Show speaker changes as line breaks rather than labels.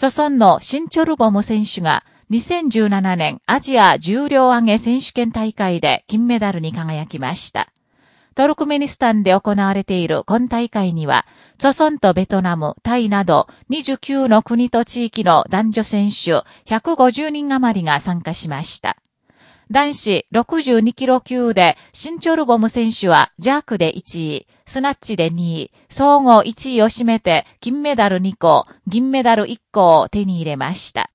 著村のシンチョルボム選手が2017年アジア重量上げ選手権大会で金メダルに輝きました。トルクメニスタンで行われている今大会には、著村とベトナム、タイなど29の国と地域の男女選手150人余りが参加しました。男子62キロ級で、シンチョルボム選手はジャークで1位、スナッチで2位、総合1位を占めて金メダル2個、銀メダル1個を手に入れました。